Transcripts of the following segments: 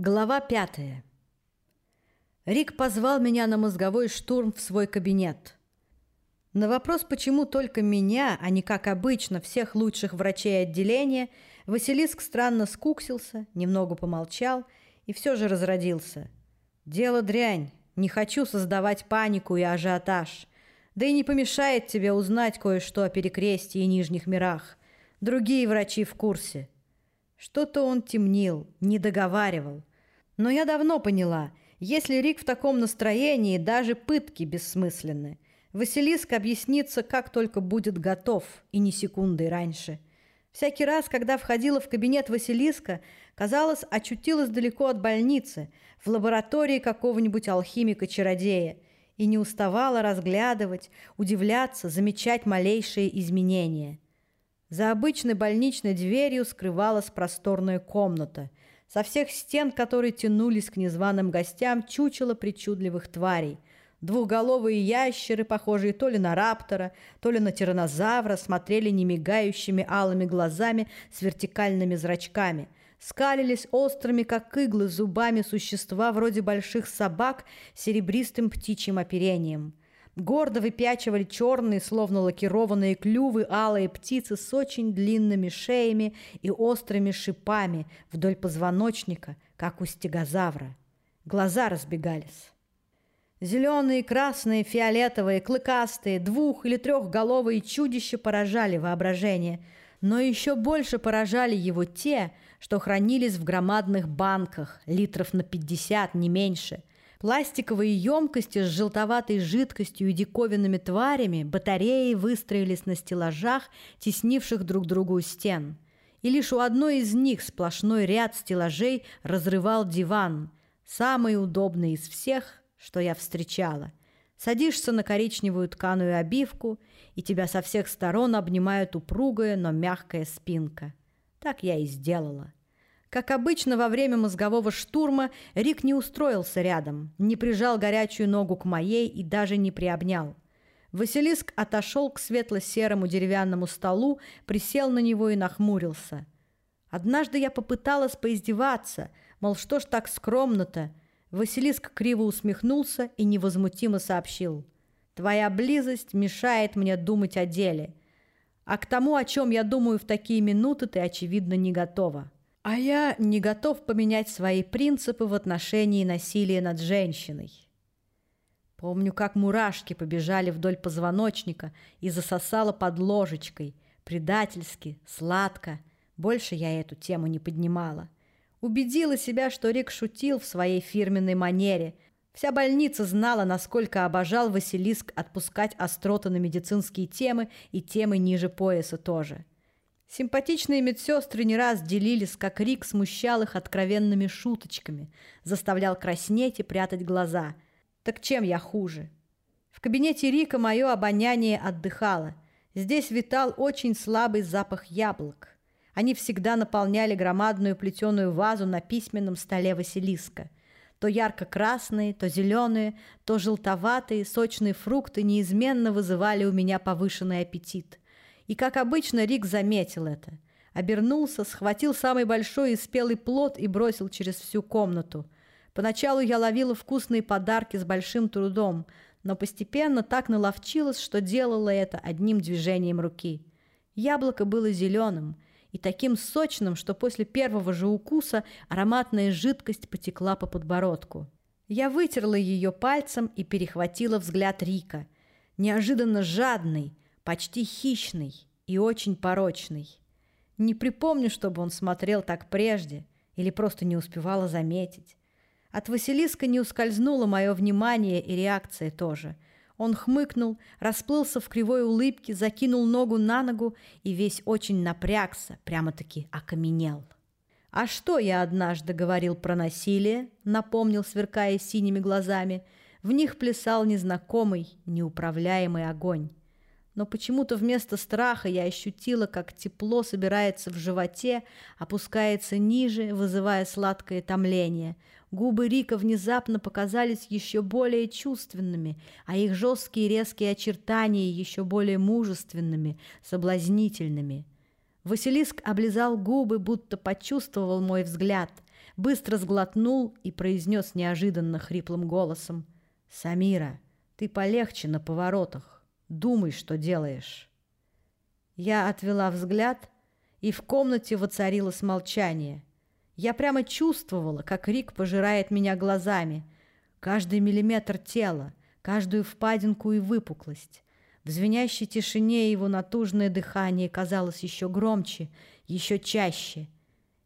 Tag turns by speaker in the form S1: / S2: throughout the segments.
S1: Глава пятая. Рик позвал меня на мозговой штурм в свой кабинет. На вопрос, почему только меня, а не, как обычно, всех лучших врачей отделения, Василиск странно скуксился, немного помолчал и все же разродился. «Дело дрянь. Не хочу создавать панику и ажиотаж. Да и не помешает тебе узнать кое-что о перекрестии и нижних мирах. Другие врачи в курсе». Что-то он темнил, не договаривал. Но я давно поняла, если Рик в таком настроении, даже пытки бессмысленны. Василиск объяснится, как только будет готов, и не секунды раньше. Всякий раз, когда входила в кабинет Василиска, казалось, очутилась далеко от больницы, в лаборатории какого-нибудь алхимика-чародея, и не уставала разглядывать, удивляться, замечать малейшие изменения. За обычной больничной дверью скрывалась просторная комната – со всех стен, которые тянулись к незваным гостям, чучело причудливых тварей. Двухголовые ящеры, похожие то ли на раптора, то ли на тиранозавра, смотрели немигающими алыми глазами с вертикальными зрачками. Скалились острыми, как иглы, зубами существа вроде больших собак с серебристым птичьим оперением. Гордо выпячивали черные, словно лакированные клювы, алые птицы с очень длинными шеями и острыми шипами вдоль позвоночника, как у стегозавра. Глаза разбегались. Зеленые, красные, фиолетовые, клыкастые, двух- или трехголовые чудища поражали воображение, но еще больше поражали его те, что хранились в громадных банках, литров на пятьдесят, не меньше – Пластиковые емкости с желтоватой жидкостью и диковинными тварями батареи выстроились на стеллажах, теснивших друг другу стен. И лишь у одной из них сплошной ряд стеллажей разрывал диван, самый удобный из всех, что я встречала. Садишься на коричневую тканую обивку, и тебя со всех сторон обнимает упругая, но мягкая спинка. Так я и сделала. Как обычно, во время мозгового штурма Рик не устроился рядом, не прижал горячую ногу к моей и даже не приобнял. Василиск отошел к светло-серому деревянному столу, присел на него и нахмурился. Однажды я попыталась поиздеваться, мол, что ж так скромно-то? Василиск криво усмехнулся и невозмутимо сообщил. «Твоя близость мешает мне думать о деле. А к тому, о чем я думаю в такие минуты, ты, очевидно, не готова». А я не готов поменять свои принципы в отношении насилия над женщиной. Помню, как мурашки побежали вдоль позвоночника и засосало под ложечкой, предательски, сладко. Больше я эту тему не поднимала. Убедила себя, что Рик шутил в своей фирменной манере. Вся больница знала, насколько обожал Василиск отпускать остроты на медицинские темы и темы ниже пояса тоже. Симпатичные медсестры не раз делились, как Рик смущал их откровенными шуточками, заставлял краснеть и прятать глаза. Так чем я хуже? В кабинете Рика мое обоняние отдыхало. Здесь витал очень слабый запах яблок. Они всегда наполняли громадную плетеную вазу на письменном столе Василиска. То ярко-красные, то зеленые, то желтоватые, сочные фрукты неизменно вызывали у меня повышенный аппетит – и, как обычно, Рик заметил это. Обернулся, схватил самый большой и спелый плод и бросил через всю комнату. Поначалу я ловила вкусные подарки с большим трудом, но постепенно так наловчилась, что делала это одним движением руки. Яблоко было зеленым и таким сочным, что после первого же укуса ароматная жидкость потекла по подбородку. Я вытерла ее пальцем и перехватила взгляд Рика. Неожиданно жадный, почти хищный и очень порочный. Не припомню, чтобы он смотрел так прежде или просто не успевала заметить. От Василиска не ускользнуло мое внимание и реакция тоже. Он хмыкнул, расплылся в кривой улыбке, закинул ногу на ногу и весь очень напрягся, прямо-таки окаменел. «А что я однажды говорил про насилие?» — напомнил, сверкая синими глазами. В них плясал незнакомый, неуправляемый огонь но почему-то вместо страха я ощутила, как тепло собирается в животе, опускается ниже, вызывая сладкое томление. Губы Рика внезапно показались еще более чувственными, а их жесткие резкие очертания еще более мужественными, соблазнительными. Василиск облизал губы, будто почувствовал мой взгляд. быстро сглотнул и произнес неожиданно хриплым голосом. «Самира, ты полегче на поворотах. Думай, что делаешь». Я отвела взгляд, и в комнате воцарилось молчание. Я прямо чувствовала, как Рик пожирает меня глазами. Каждый миллиметр тела, каждую впадинку и выпуклость. В звенящей тишине его натужное дыхание казалось еще громче, еще чаще.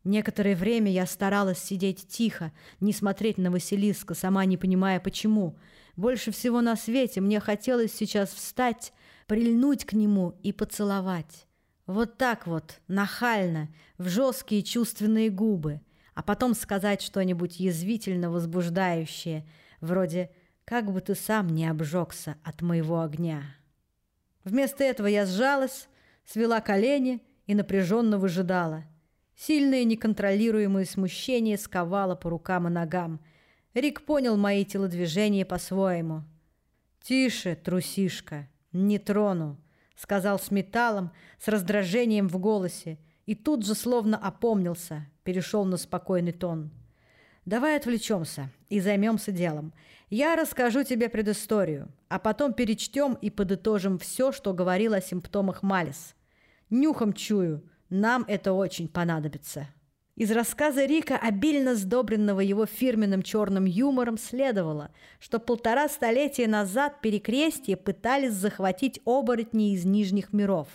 S1: Некоторое время я старалась сидеть тихо, не смотреть на Василиска, сама не понимая почему. Больше всего на свете мне хотелось сейчас встать, прильнуть к нему и поцеловать. Вот так вот, нахально, в жесткие чувственные губы, а потом сказать что-нибудь язвительно возбуждающее, вроде «как бы ты сам не обжегся от моего огня». Вместо этого я сжалась, свела колени и напряженно выжидала. Сильное неконтролируемое смущение сковало по рукам и ногам. Рик понял мои телодвижения по-своему. «Тише, трусишка!» «Не трону», — сказал с металлом, с раздражением в голосе, и тут же словно опомнился, перешел на спокойный тон. «Давай отвлечемся и займемся делом. Я расскажу тебе предысторию, а потом перечтем и подытожим все, что говорил о симптомах Малис. Нюхом чую, нам это очень понадобится». Из рассказа Рика, обильно сдобренного его фирменным черным юмором, следовало, что полтора столетия назад перекрестие пытались захватить оборотни из нижних миров.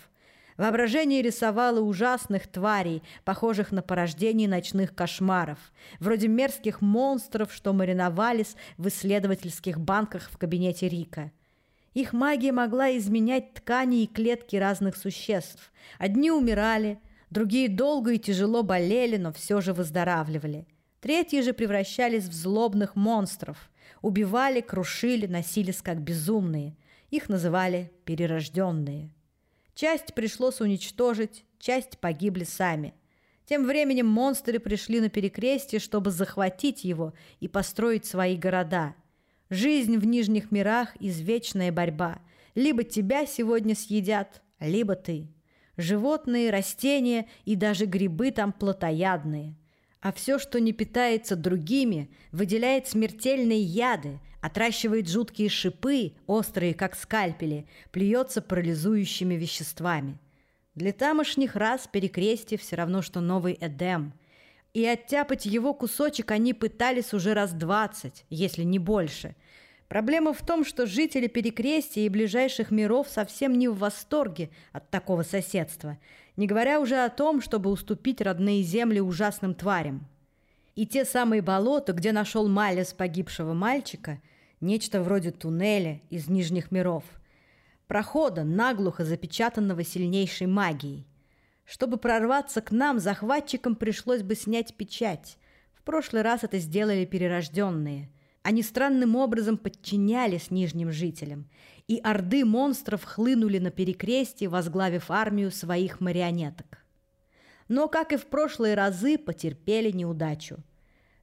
S1: Воображение рисовало ужасных тварей, похожих на порождение ночных кошмаров, вроде мерзких монстров, что мариновались в исследовательских банках в кабинете Рика. Их магия могла изменять ткани и клетки разных существ. Одни умирали – Другие долго и тяжело болели, но все же выздоравливали. Третьи же превращались в злобных монстров. Убивали, крушили, носились как безумные. Их называли перерожденные. Часть пришлось уничтожить, часть погибли сами. Тем временем монстры пришли на перекрестие, чтобы захватить его и построить свои города. Жизнь в Нижних мирах – извечная борьба. Либо тебя сегодня съедят, либо ты. Животные, растения и даже грибы там плотоядные. А все, что не питается другими, выделяет смертельные яды, отращивает жуткие шипы, острые, как скальпели, плюется парализующими веществами. Для тамошних рас перекрестие все равно, что новый Эдем. И оттяпать его кусочек они пытались уже раз двадцать, если не больше – Проблема в том, что жители Перекрестия и ближайших миров совсем не в восторге от такого соседства, не говоря уже о том, чтобы уступить родные земли ужасным тварям. И те самые болота, где нашел Малес погибшего мальчика, нечто вроде туннеля из нижних миров, прохода, наглухо запечатанного сильнейшей магией. Чтобы прорваться к нам, захватчикам пришлось бы снять печать. В прошлый раз это сделали перерожденные – они странным образом подчинялись нижним жителям, и орды монстров хлынули на перекрестие, возглавив армию своих марионеток. Но, как и в прошлые разы, потерпели неудачу.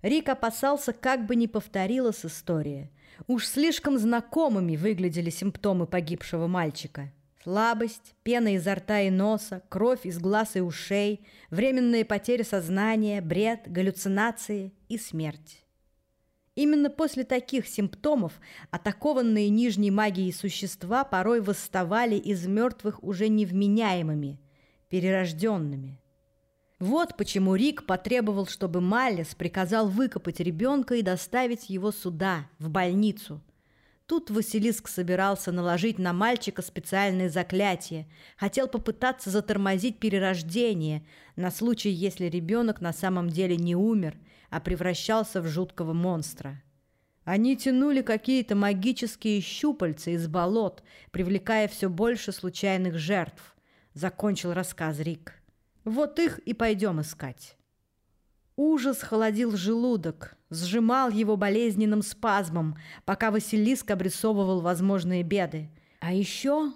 S1: Рик опасался, как бы не повторилась история. Уж слишком знакомыми выглядели симптомы погибшего мальчика. Слабость, пена изо рта и носа, кровь из глаз и ушей, временные потери сознания, бред, галлюцинации и смерть. Именно после таких симптомов атакованные нижней магией существа порой восставали из мертвых уже невменяемыми, перерожденными. Вот почему Рик потребовал, чтобы Маллес приказал выкопать ребенка и доставить его сюда, в больницу. Тут Василиск собирался наложить на мальчика специальное заклятие, хотел попытаться затормозить перерождение на случай, если ребенок на самом деле не умер – а превращался в жуткого монстра. Они тянули какие-то магические щупальца из болот, привлекая все больше случайных жертв. Закончил рассказ Рик. Вот их и пойдем искать. Ужас холодил желудок, сжимал его болезненным спазмом, пока Василиск обрисовывал возможные беды. А еще...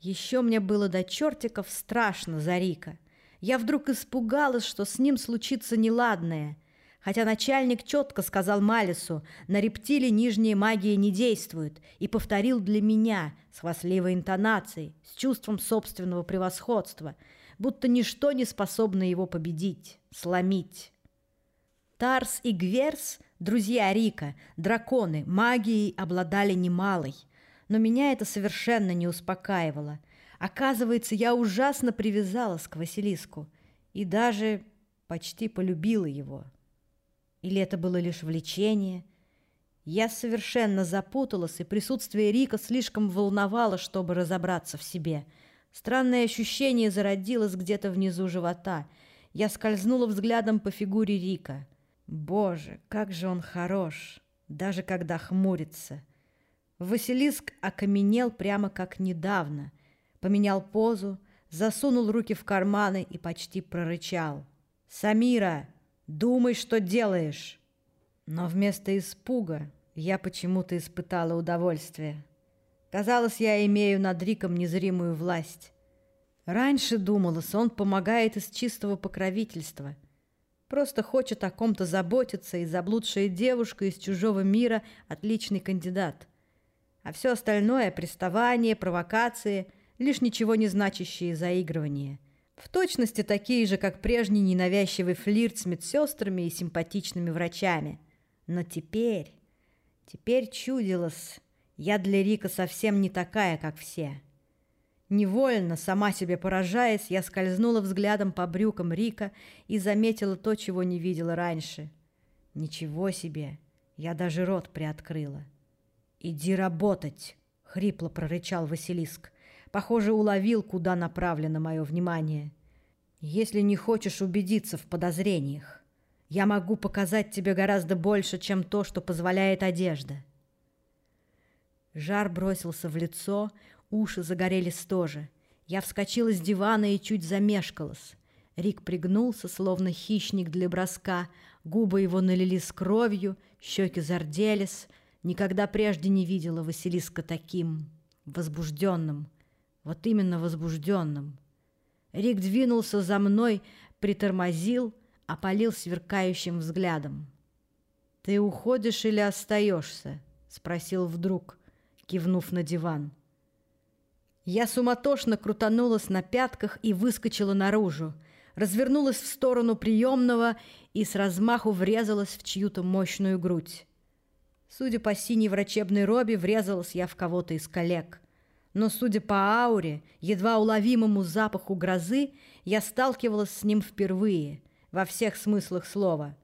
S1: Еще мне было до чертиков страшно за Рика. Я вдруг испугалась, что с ним случится неладное, Хотя начальник четко сказал Малису, на рептилии нижняя магия не действует, и повторил для меня с хвастливой интонацией, с чувством собственного превосходства, будто ничто не способно его победить, сломить. Тарс и Гверс, друзья Рика, драконы, магией обладали немалой. Но меня это совершенно не успокаивало. Оказывается, я ужасно привязалась к Василиску и даже почти полюбила его. Или это было лишь влечение? Я совершенно запуталась, и присутствие Рика слишком волновало, чтобы разобраться в себе. Странное ощущение зародилось где-то внизу живота. Я скользнула взглядом по фигуре Рика. Боже, как же он хорош, даже когда хмурится. Василиск окаменел прямо как недавно, поменял позу, засунул руки в карманы и почти прорычал. «Самира, думай, что делаешь!» Но вместо испуга я почему-то испытала удовольствие. Казалось, я имею над Риком незримую власть. Раньше думалось, он помогает из чистого покровительства. Просто хочет о ком-то заботиться, и заблудшая девушка из чужого мира – отличный кандидат. А все остальное – приставание, провокации – лишь ничего не значащие заигрывания. В точности такие же, как прежний ненавязчивый флирт с медсестрами и симпатичными врачами – но теперь, теперь чудилось, я для Рика совсем не такая, как все. Невольно, сама себе поражаясь, я скользнула взглядом по брюкам Рика и заметила то, чего не видела раньше. Ничего себе! Я даже рот приоткрыла. «Иди работать!» — хрипло прорычал Василиск. Похоже, уловил, куда направлено мое внимание. «Если не хочешь убедиться в подозрениях». Я могу показать тебе гораздо больше, чем то, что позволяет одежда. Жар бросился в лицо, уши загорелись тоже. Я вскочила с дивана и чуть замешкалась. Рик пригнулся, словно хищник для броска. Губы его налились кровью, щеки зарделись. Никогда прежде не видела Василиска таким возбужденным. Вот именно возбужденным. Рик двинулся за мной, притормозил, опалил сверкающим взглядом. «Ты уходишь или остаешься?» — спросил вдруг, кивнув на диван. Я суматошно крутанулась на пятках и выскочила наружу, развернулась в сторону приемного и с размаху врезалась в чью-то мощную грудь. Судя по синей врачебной робе, врезалась я в кого-то из коллег. Но, судя по ауре, едва уловимому запаху грозы, я сталкивалась с ним впервые — во всех смыслах слова.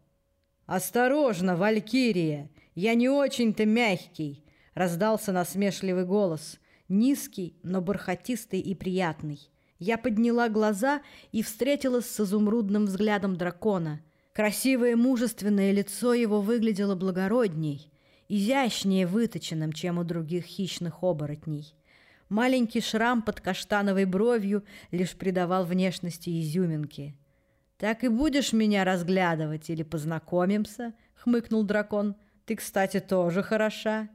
S1: «Осторожно, Валькирия! Я не очень-то мягкий!» — раздался насмешливый голос, низкий, но бархатистый и приятный. Я подняла глаза и встретилась с изумрудным взглядом дракона. Красивое мужественное лицо его выглядело благородней, изящнее выточенным, чем у других хищных оборотней. Маленький шрам под каштановой бровью лишь придавал внешности изюминки — «Так и будешь меня разглядывать или познакомимся?» — хмыкнул дракон. «Ты, кстати, тоже хороша».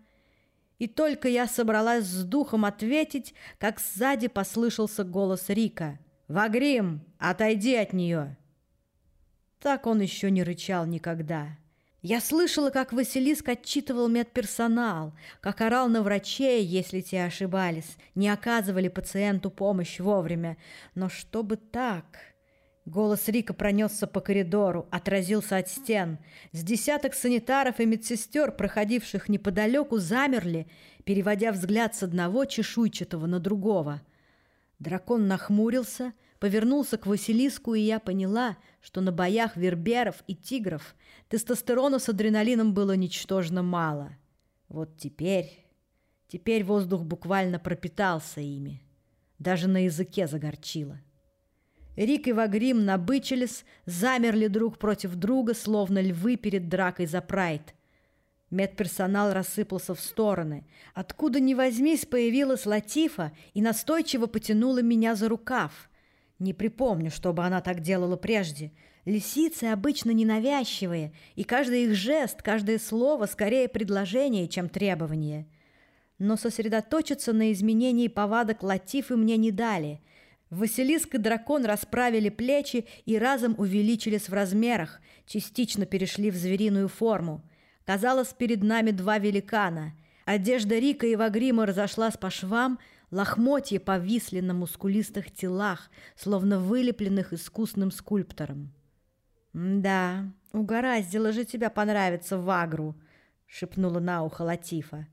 S1: И только я собралась с духом ответить, как сзади послышался голос Рика. «Вагрим, отойди от нее!» Так он еще не рычал никогда. Я слышала, как Василиск отчитывал медперсонал, как орал на врачей, если те ошибались, не оказывали пациенту помощь вовремя. Но чтобы так... Голос Рика пронесся по коридору, отразился от стен. С десяток санитаров и медсестер, проходивших неподалеку, замерли, переводя взгляд с одного чешуйчатого на другого. Дракон нахмурился, повернулся к Василиску, и я поняла, что на боях верберов и тигров тестостерона с адреналином было ничтожно мало. Вот теперь... Теперь воздух буквально пропитался ими. Даже на языке загорчило. Рик и Вагрим набычились, замерли друг против друга, словно львы перед дракой за прайд. Медперсонал рассыпался в стороны. Откуда ни возьмись, появилась Латифа и настойчиво потянула меня за рукав. Не припомню, чтобы она так делала прежде. Лисицы обычно ненавязчивые, и каждый их жест, каждое слово скорее предложение, чем требование. Но сосредоточиться на изменении повадок Латифы мне не дали — Василиск и дракон расправили плечи и разом увеличились в размерах, частично перешли в звериную форму. Казалось, перед нами два великана. Одежда Рика и Вагрима разошлась по швам, лохмотья повисли на мускулистых телах, словно вылепленных искусным скульптором. «Да, угораздило же тебя понравиться в Агру», — шепнула на ухо Латифа.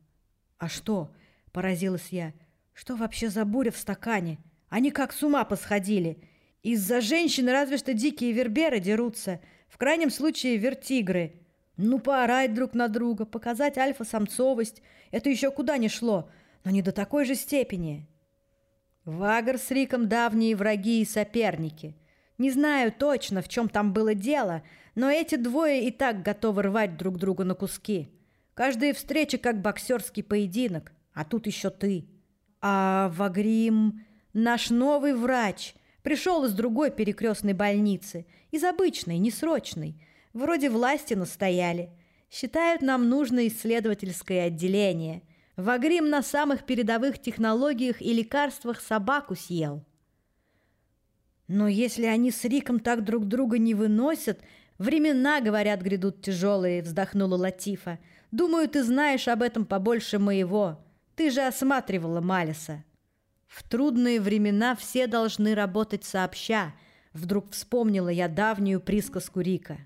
S1: «А что?» — поразилась я. «Что вообще за буря в стакане? Они как с ума посходили. Из-за женщин разве что дикие верберы дерутся. В крайнем случае вертигры. Ну, поорать друг на друга, показать альфа-самцовость — это еще куда ни шло, но не до такой же степени». Вагр с Риком давние враги и соперники. Не знаю точно, в чем там было дело, но эти двое и так готовы рвать друг друга на куски. Каждая встреча как боксерский поединок, а тут еще ты. А Вагрим, наш новый врач, пришел из другой перекрестной больницы, из обычной, несрочной. Вроде власти настояли. Считают, нам нужно исследовательское отделение. Вагрим на самых передовых технологиях и лекарствах собаку съел. Но если они с Риком так друг друга не выносят, времена, говорят, грядут тяжелые, вздохнула Латифа. Думаю, ты знаешь об этом побольше моего. Ты же осматривала Малиса. В трудные времена все должны работать сообща. Вдруг вспомнила я давнюю присказку Рика.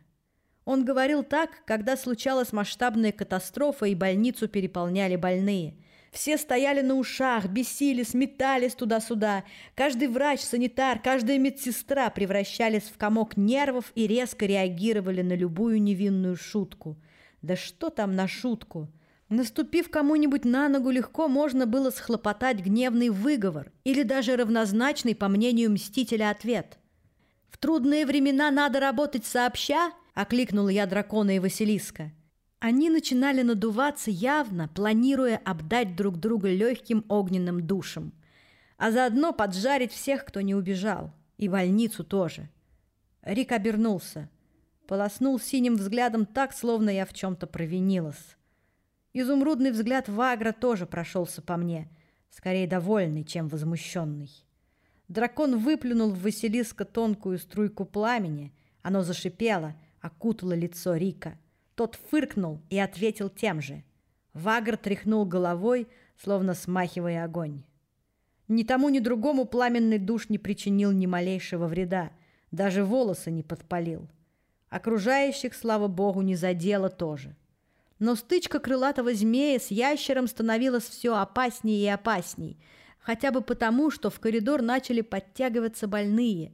S1: Он говорил так, когда случалась масштабная катастрофа и больницу переполняли больные – все стояли на ушах, бесились, метались туда-сюда. Каждый врач, санитар, каждая медсестра превращались в комок нервов и резко реагировали на любую невинную шутку. Да что там на шутку? Наступив кому-нибудь на ногу, легко можно было схлопотать гневный выговор или даже равнозначный, по мнению мстителя, ответ. «В трудные времена надо работать сообща?» – окликнула я дракона и Василиска – они начинали надуваться явно, планируя обдать друг друга легким огненным душем, а заодно поджарить всех, кто не убежал, и больницу тоже. Рик обернулся, полоснул синим взглядом так, словно я в чем-то провинилась. Изумрудный взгляд Вагра тоже прошелся по мне, скорее довольный, чем возмущенный. Дракон выплюнул в Василиска тонкую струйку пламени, оно зашипело, окутало лицо Рика — тот фыркнул и ответил тем же. Вагр тряхнул головой, словно смахивая огонь. Ни тому, ни другому пламенный душ не причинил ни малейшего вреда, даже волосы не подпалил. Окружающих, слава богу, не задело тоже. Но стычка крылатого змея с ящером становилась все опаснее и опасней, хотя бы потому, что в коридор начали подтягиваться больные.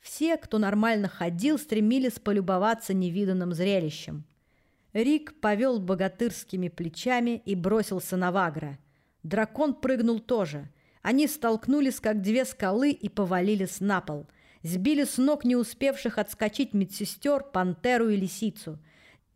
S1: Все, кто нормально ходил, стремились полюбоваться невиданным зрелищем. Рик повел богатырскими плечами и бросился на Вагра. Дракон прыгнул тоже. Они столкнулись, как две скалы, и повалились на пол. Сбили с ног не успевших отскочить медсестер, пантеру и лисицу.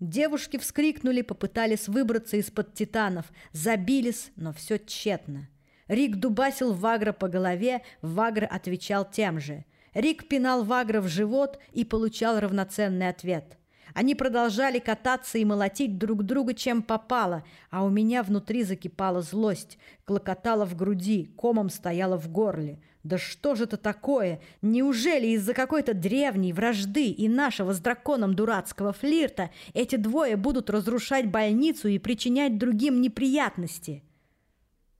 S1: Девушки вскрикнули, попытались выбраться из-под титанов, забились, но все тщетно. Рик дубасил Вагра по голове, Вагр отвечал тем же. Рик пинал Вагра в живот и получал равноценный ответ – они продолжали кататься и молотить друг друга, чем попало, а у меня внутри закипала злость, клокотала в груди, комом стояла в горле. Да что же это такое? Неужели из-за какой-то древней вражды и нашего с драконом дурацкого флирта эти двое будут разрушать больницу и причинять другим неприятности?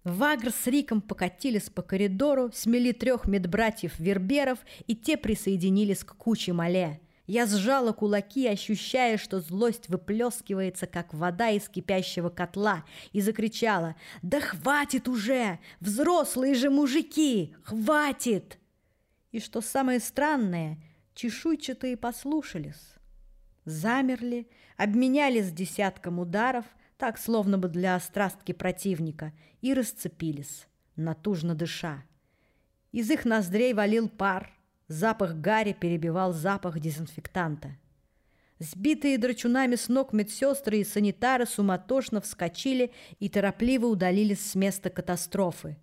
S1: Вагр с Риком покатились по коридору, смели трех медбратьев-верберов, и те присоединились к куче мале. Я сжала кулаки, ощущая, что злость выплескивается, как вода из кипящего котла, и закричала «Да хватит уже! Взрослые же мужики! Хватит!» И что самое странное, чешуйчатые послушались. Замерли, обменялись десятком ударов, так словно бы для острастки противника, и расцепились, натужно дыша. Из их ноздрей валил пар, Запах гари перебивал запах дезинфектанта. Сбитые драчунами с ног медсестры и санитары суматошно вскочили и торопливо удалились с места катастрофы.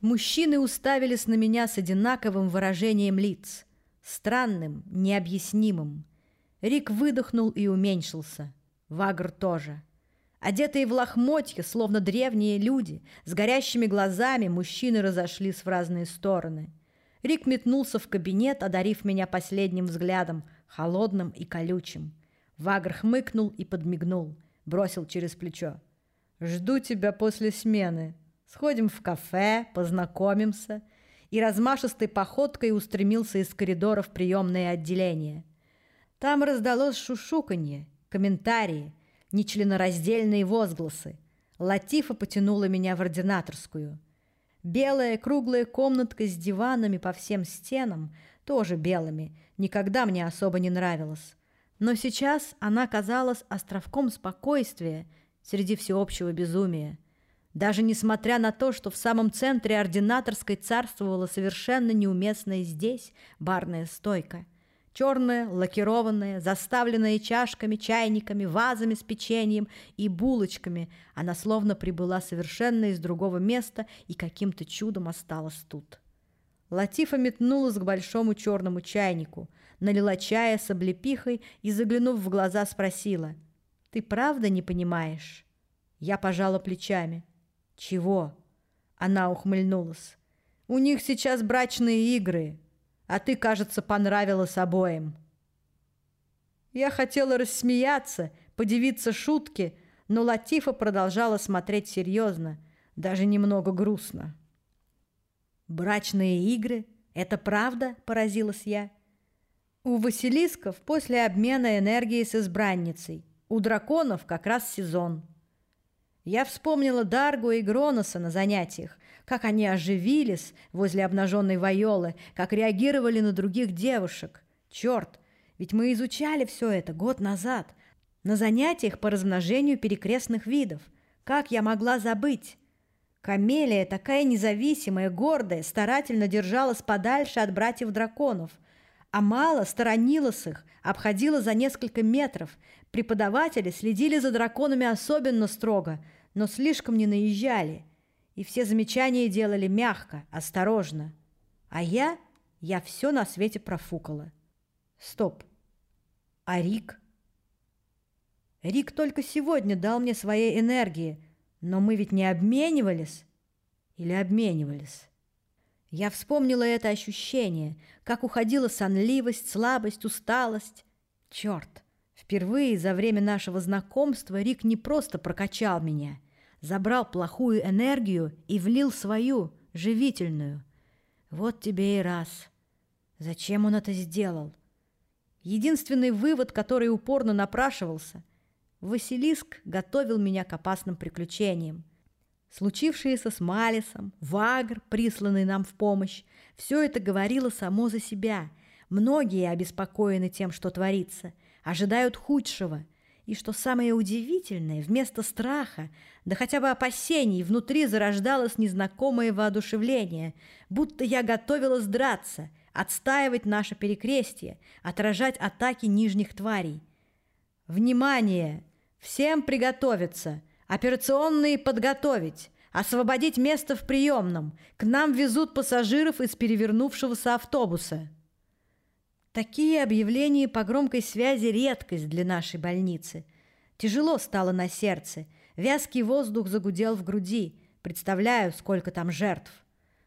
S1: Мужчины уставились на меня с одинаковым выражением лиц. Странным, необъяснимым. Рик выдохнул и уменьшился. Вагр тоже. Одетые в лохмотья, словно древние люди, с горящими глазами, мужчины разошлись в разные стороны – Рик метнулся в кабинет, одарив меня последним взглядом, холодным и колючим. Вагр хмыкнул и подмигнул, бросил через плечо. «Жду тебя после смены. Сходим в кафе, познакомимся». И размашистой походкой устремился из коридора в приемное отделение. Там раздалось шушуканье, комментарии, нечленораздельные возгласы. Латифа потянула меня в ординаторскую. Белая круглая комнатка с диванами по всем стенам, тоже белыми, никогда мне особо не нравилась. Но сейчас она казалась островком спокойствия среди всеобщего безумия. Даже несмотря на то, что в самом центре ординаторской царствовала совершенно неуместная здесь барная стойка. Черная, лакированная, заставленная чашками, чайниками, вазами с печеньем и булочками, она словно прибыла совершенно из другого места и каким-то чудом осталась тут. Латифа метнулась к большому черному чайнику, налила чая с облепихой и, заглянув в глаза, спросила, «Ты правда не понимаешь?» Я пожала плечами. «Чего?» Она ухмыльнулась. «У них сейчас брачные игры, а ты, кажется, понравилась обоим». Я хотела рассмеяться, подивиться шутке, но Латифа продолжала смотреть серьезно, даже немного грустно. «Брачные игры? Это правда?» – поразилась я. «У Василисков после обмена энергией с избранницей, у драконов как раз сезон». Я вспомнила Даргу и Гроноса на занятиях, как они оживились возле обнаженной Вайолы, как реагировали на других девушек. Черт, ведь мы изучали все это год назад, на занятиях по размножению перекрестных видов. Как я могла забыть? Камелия, такая независимая, гордая, старательно держалась подальше от братьев-драконов – а мало сторонилась их, обходила за несколько метров. Преподаватели следили за драконами особенно строго, но слишком не наезжали. И все замечания делали мягко, осторожно. А я, я все на свете профукала. Стоп. А Рик? Рик только сегодня дал мне своей энергии, но мы ведь не обменивались? Или обменивались? Я вспомнила это ощущение, как уходила сонливость, слабость, усталость. Черт! Впервые за время нашего знакомства Рик не просто прокачал меня, забрал плохую энергию и влил свою, живительную. Вот тебе и раз. Зачем он это сделал? Единственный вывод, который упорно напрашивался – Василиск готовил меня к опасным приключениям – Случившееся с Малисом, Вагр, присланный нам в помощь, все это говорило само за себя. Многие обеспокоены тем, что творится, ожидают худшего. И что самое удивительное, вместо страха, да хотя бы опасений, внутри зарождалось незнакомое воодушевление, будто я готовилась драться, отстаивать наше перекрестие, отражать атаки нижних тварей. «Внимание! Всем приготовиться!» Операционные подготовить. Освободить место в приемном. К нам везут пассажиров из перевернувшегося автобуса. Такие объявления по громкой связи – редкость для нашей больницы. Тяжело стало на сердце. Вязкий воздух загудел в груди. Представляю, сколько там жертв.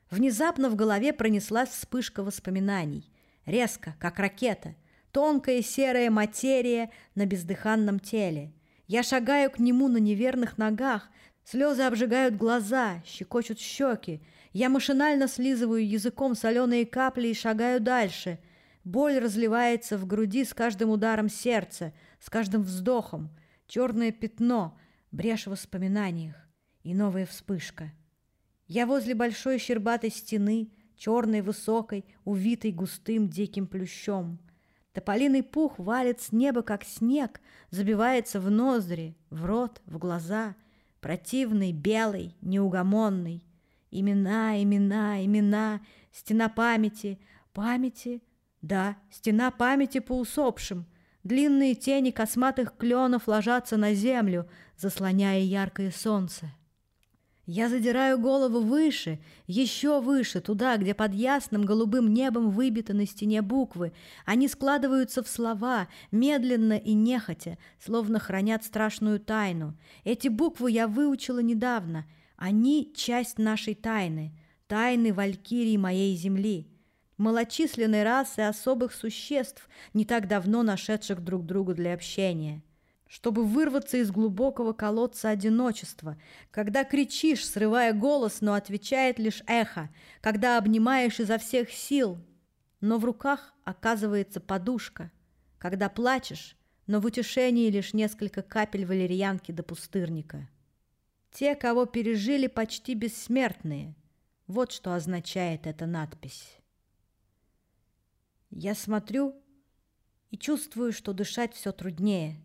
S1: Внезапно в голове пронеслась вспышка воспоминаний. Резко, как ракета. Тонкая серая материя на бездыханном теле – я шагаю к нему на неверных ногах, слезы обжигают глаза, щекочут щеки. Я машинально слизываю языком соленые капли и шагаю дальше. Боль разливается в груди с каждым ударом сердца, с каждым вздохом. Черное пятно, брешь в воспоминаниях и новая вспышка. Я возле большой щербатой стены, черной, высокой, увитой густым диким плющом. Тополиный пух валит с неба, как снег, забивается в ноздри, в рот, в глаза. Противный, белый, неугомонный. Имена, имена, имена, стена памяти, памяти, да, стена памяти по усопшим. Длинные тени косматых кленов ложатся на землю, заслоняя яркое солнце. Я задираю голову выше, еще выше, туда, где под ясным голубым небом выбиты на стене буквы. Они складываются в слова, медленно и нехотя, словно хранят страшную тайну. Эти буквы я выучила недавно. Они — часть нашей тайны, тайны Валькирии моей земли, малочисленной расы особых существ, не так давно нашедших друг друга для общения чтобы вырваться из глубокого колодца одиночества, когда кричишь, срывая голос, но отвечает лишь эхо, когда обнимаешь изо всех сил, но в руках оказывается подушка, когда плачешь, но в утешении лишь несколько капель валерьянки до пустырника. Те, кого пережили, почти бессмертные. Вот что означает эта надпись. Я смотрю и чувствую, что дышать все труднее.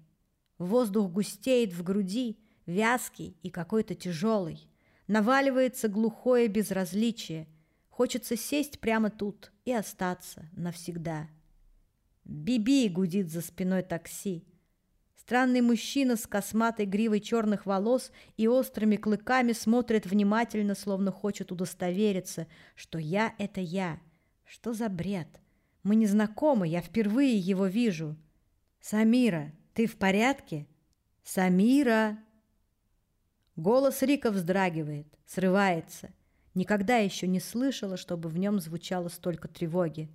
S1: Воздух густеет в груди, вязкий и какой-то тяжелый. Наваливается глухое безразличие. Хочется сесть прямо тут и остаться навсегда. «Биби!» — гудит за спиной такси. Странный мужчина с косматой гривой черных волос и острыми клыками смотрит внимательно, словно хочет удостовериться, что я — это я. Что за бред? Мы не знакомы, я впервые его вижу. «Самира, ты в порядке?» «Самира!» Голос Рика вздрагивает, срывается. Никогда еще не слышала, чтобы в нем звучало столько тревоги.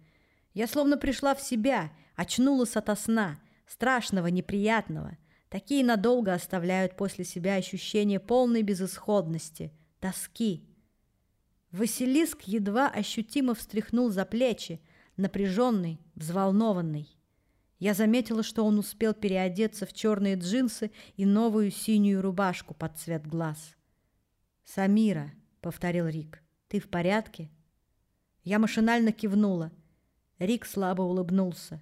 S1: Я словно пришла в себя, очнулась ото сна, страшного, неприятного. Такие надолго оставляют после себя ощущение полной безысходности, тоски. Василиск едва ощутимо встряхнул за плечи, напряженный, взволнованный. Я заметила, что он успел переодеться в черные джинсы и новую синюю рубашку под цвет глаз. «Самира», — повторил Рик, — «ты в порядке?» Я машинально кивнула. Рик слабо улыбнулся.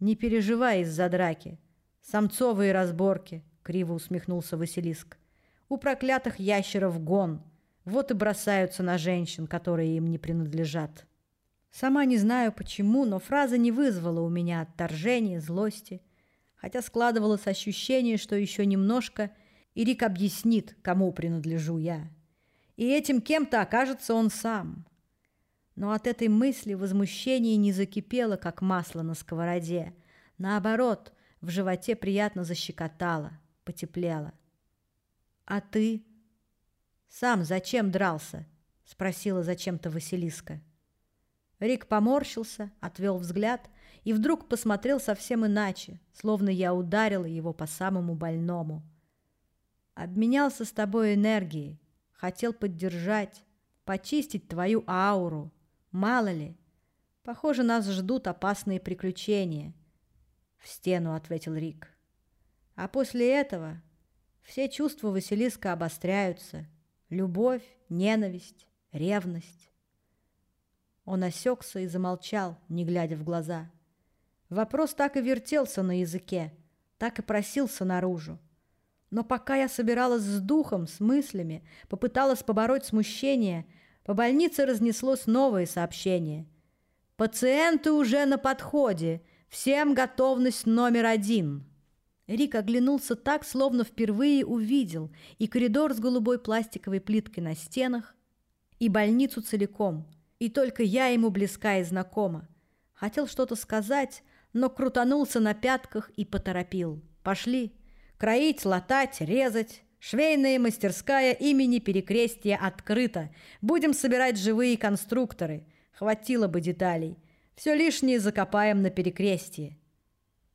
S1: «Не переживай из-за драки. Самцовые разборки», — криво усмехнулся Василиск. «У проклятых ящеров гон. Вот и бросаются на женщин, которые им не принадлежат». Сама не знаю почему, но фраза не вызвала у меня отторжения, злости, хотя складывалось ощущение, что еще немножко, и Рик объяснит, кому принадлежу я. И этим кем-то окажется он сам. Но от этой мысли возмущение не закипело, как масло на сковороде. Наоборот, в животе приятно защекотало, потеплело. «А ты?» «Сам зачем дрался?» — спросила зачем-то Василиска. Рик поморщился, отвел взгляд и вдруг посмотрел совсем иначе, словно я ударила его по самому больному. Обменялся с тобой энергией, хотел поддержать, почистить твою ауру. Мало ли, похоже, нас ждут опасные приключения. В стену ответил Рик. А после этого все чувства Василиска обостряются. Любовь, ненависть, ревность. Он осекся и замолчал, не глядя в глаза. Вопрос так и вертелся на языке, так и просился наружу. Но пока я собиралась с духом, с мыслями, попыталась побороть смущение, по больнице разнеслось новое сообщение. «Пациенты уже на подходе! Всем готовность номер один!» Рик оглянулся так, словно впервые увидел и коридор с голубой пластиковой плиткой на стенах, и больницу целиком – и только я ему близка и знакома. Хотел что-то сказать, но крутанулся на пятках и поторопил. Пошли. Кроить, латать, резать. Швейная мастерская имени Перекрестия открыта. Будем собирать живые конструкторы. Хватило бы деталей. Все лишнее закопаем на Перекрестие.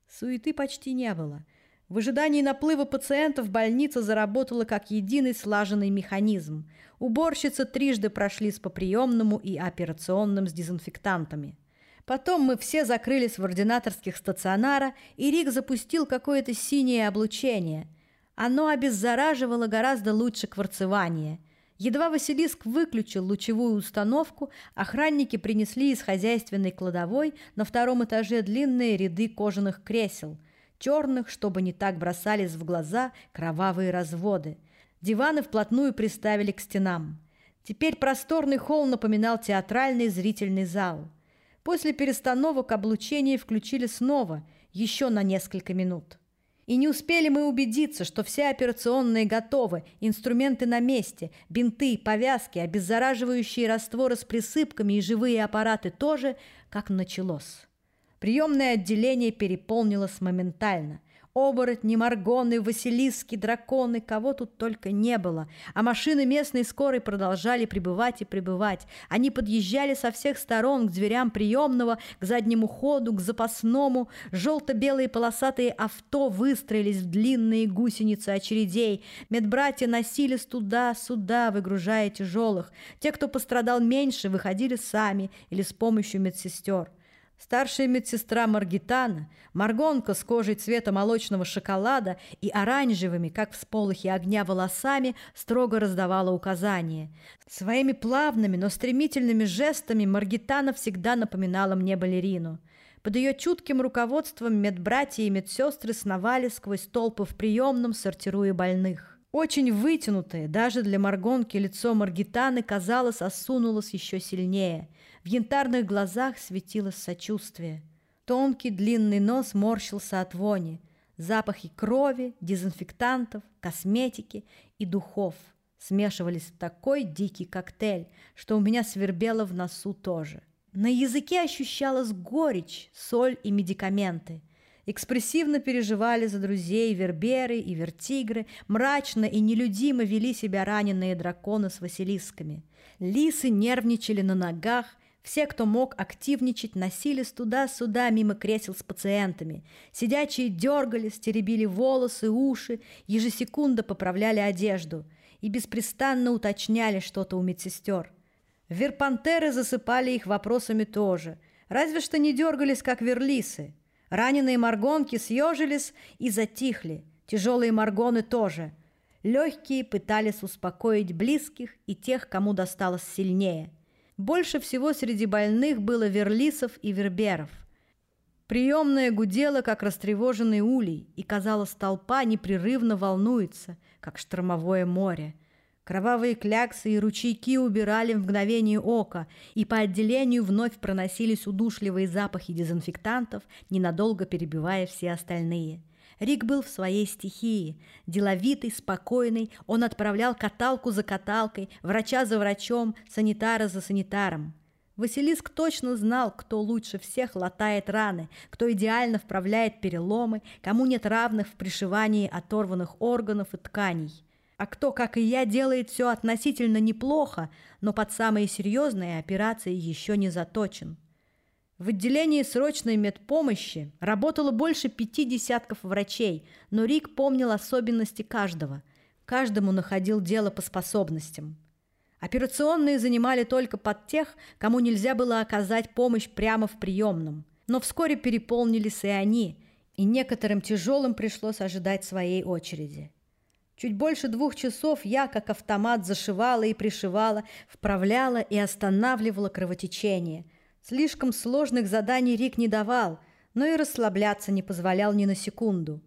S1: Суеты почти не было. В ожидании наплыва пациентов больница заработала как единый слаженный механизм. Уборщицы трижды прошли по приемному и операционным с дезинфектантами. Потом мы все закрылись в ординаторских стационара, и Рик запустил какое-то синее облучение. Оно обеззараживало гораздо лучше кварцевания. Едва Василиск выключил лучевую установку, охранники принесли из хозяйственной кладовой на втором этаже длинные ряды кожаных кресел – черных, чтобы не так бросались в глаза кровавые разводы. Диваны вплотную приставили к стенам. Теперь просторный холл напоминал театральный зрительный зал. После перестановок облучение включили снова, еще на несколько минут. И не успели мы убедиться, что все операционные готовы, инструменты на месте, бинты, повязки, обеззараживающие растворы с присыпками и живые аппараты тоже, как началось. Приемное отделение переполнилось моментально. Оборотни, маргоны, василиски, драконы, кого тут только не было. А машины местной скорой продолжали прибывать и прибывать. Они подъезжали со всех сторон к дверям приемного, к заднему ходу, к запасному. Желто-белые полосатые авто выстроились в длинные гусеницы очередей. Медбратья носились туда-сюда, выгружая тяжелых. Те, кто пострадал меньше, выходили сами или с помощью медсестер. Старшая медсестра Маргитана, Маргонка с кожей цвета молочного шоколада и оранжевыми, как всполохи огня, волосами, строго раздавала указания. Своими плавными, но стремительными жестами Маргитана всегда напоминала мне балерину. Под ее чутким руководством медбратья и медсестры сновали сквозь толпы в приемном, сортируя больных. Очень вытянутое, даже для Маргонки, лицо Маргитаны, казалось, осунулось еще сильнее – в янтарных глазах светилось сочувствие. Тонкий длинный нос морщился от вони. Запахи крови, дезинфектантов, косметики и духов смешивались в такой дикий коктейль, что у меня свербело в носу тоже. На языке ощущалась горечь, соль и медикаменты. Экспрессивно переживали за друзей верберы и вертигры, мрачно и нелюдимо вели себя раненые драконы с василисками. Лисы нервничали на ногах, все, кто мог активничать, носились туда-сюда мимо кресел с пациентами. Сидячие дергались, теребили волосы, уши, ежесекунда поправляли одежду и беспрестанно уточняли что-то у медсестер. Верпантеры засыпали их вопросами тоже, разве что не дергались, как верлисы. Раненые маргонки съежились и затихли, тяжелые маргоны тоже. Легкие пытались успокоить близких и тех, кому досталось сильнее – больше всего среди больных было верлисов и верберов. Приемная гудела, как растревоженный улей, и, казалось, толпа непрерывно волнуется, как штормовое море. Кровавые кляксы и ручейки убирали в мгновение ока, и по отделению вновь проносились удушливые запахи дезинфектантов, ненадолго перебивая все остальные – Рик был в своей стихии. Деловитый, спокойный, он отправлял каталку за каталкой, врача за врачом, санитара за санитаром. Василиск точно знал, кто лучше всех латает раны, кто идеально вправляет переломы, кому нет равных в пришивании оторванных органов и тканей. А кто, как и я, делает все относительно неплохо, но под самые серьезные операции еще не заточен. В отделении срочной медпомощи работало больше пяти десятков врачей, но Рик помнил особенности каждого. Каждому находил дело по способностям. Операционные занимали только под тех, кому нельзя было оказать помощь прямо в приемном. Но вскоре переполнились и они, и некоторым тяжелым пришлось ожидать своей очереди. Чуть больше двух часов я, как автомат, зашивала и пришивала, вправляла и останавливала кровотечение – Слишком сложных заданий Рик не давал, но и расслабляться не позволял ни на секунду.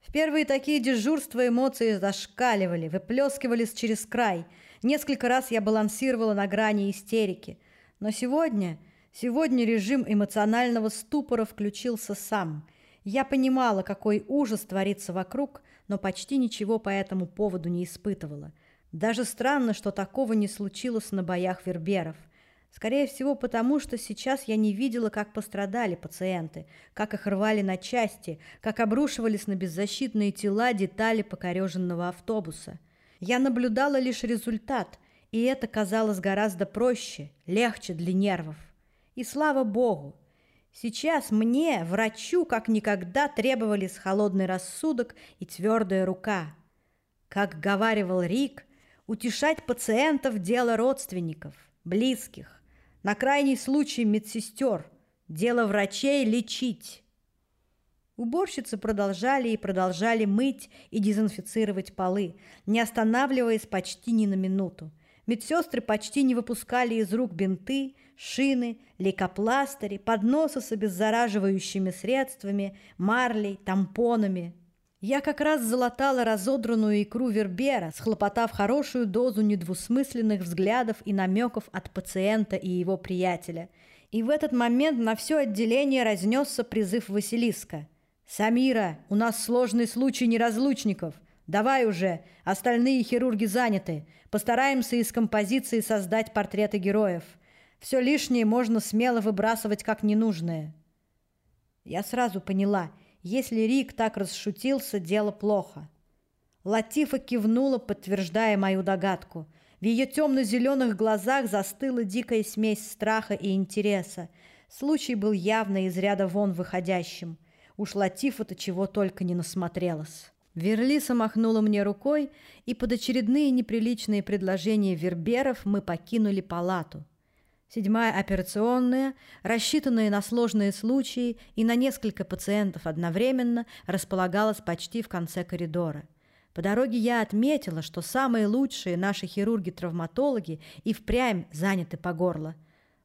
S1: В первые такие дежурства эмоции зашкаливали, выплескивались через край. Несколько раз я балансировала на грани истерики. Но сегодня, сегодня режим эмоционального ступора включился сам. Я понимала, какой ужас творится вокруг, но почти ничего по этому поводу не испытывала. Даже странно, что такого не случилось на боях верберов – Скорее всего, потому что сейчас я не видела, как пострадали пациенты, как их рвали на части, как обрушивались на беззащитные тела детали покореженного автобуса. Я наблюдала лишь результат, и это казалось гораздо проще, легче для нервов. И слава богу, сейчас мне, врачу, как никогда требовались холодный рассудок и твердая рука. Как говаривал Рик, утешать пациентов – дело родственников, близких. На крайний случай медсестер. Дело врачей лечить. Уборщицы продолжали и продолжали мыть и дезинфицировать полы, не останавливаясь почти ни на минуту. Медсестры почти не выпускали из рук бинты, шины, лейкопластыри, подносы с обеззараживающими средствами, марлей, тампонами. Я как раз залатала разодранную икру вербера, схлопотав хорошую дозу недвусмысленных взглядов и намеков от пациента и его приятеля. И в этот момент на все отделение разнесся призыв Василиска. «Самира, у нас сложный случай неразлучников. Давай уже, остальные хирурги заняты. Постараемся из композиции создать портреты героев. Все лишнее можно смело выбрасывать как ненужное». Я сразу поняла – если Рик так расшутился, дело плохо. Латифа кивнула, подтверждая мою догадку. В ее темно-зеленых глазах застыла дикая смесь страха и интереса. Случай был явно из ряда вон выходящим. Уж Латифа-то чего только не насмотрелась. Верлиса махнула мне рукой, и под очередные неприличные предложения верберов мы покинули палату. Седьмая операционная, рассчитанная на сложные случаи и на несколько пациентов одновременно, располагалась почти в конце коридора. По дороге я отметила, что самые лучшие наши хирурги-травматологи и впрямь заняты по горло.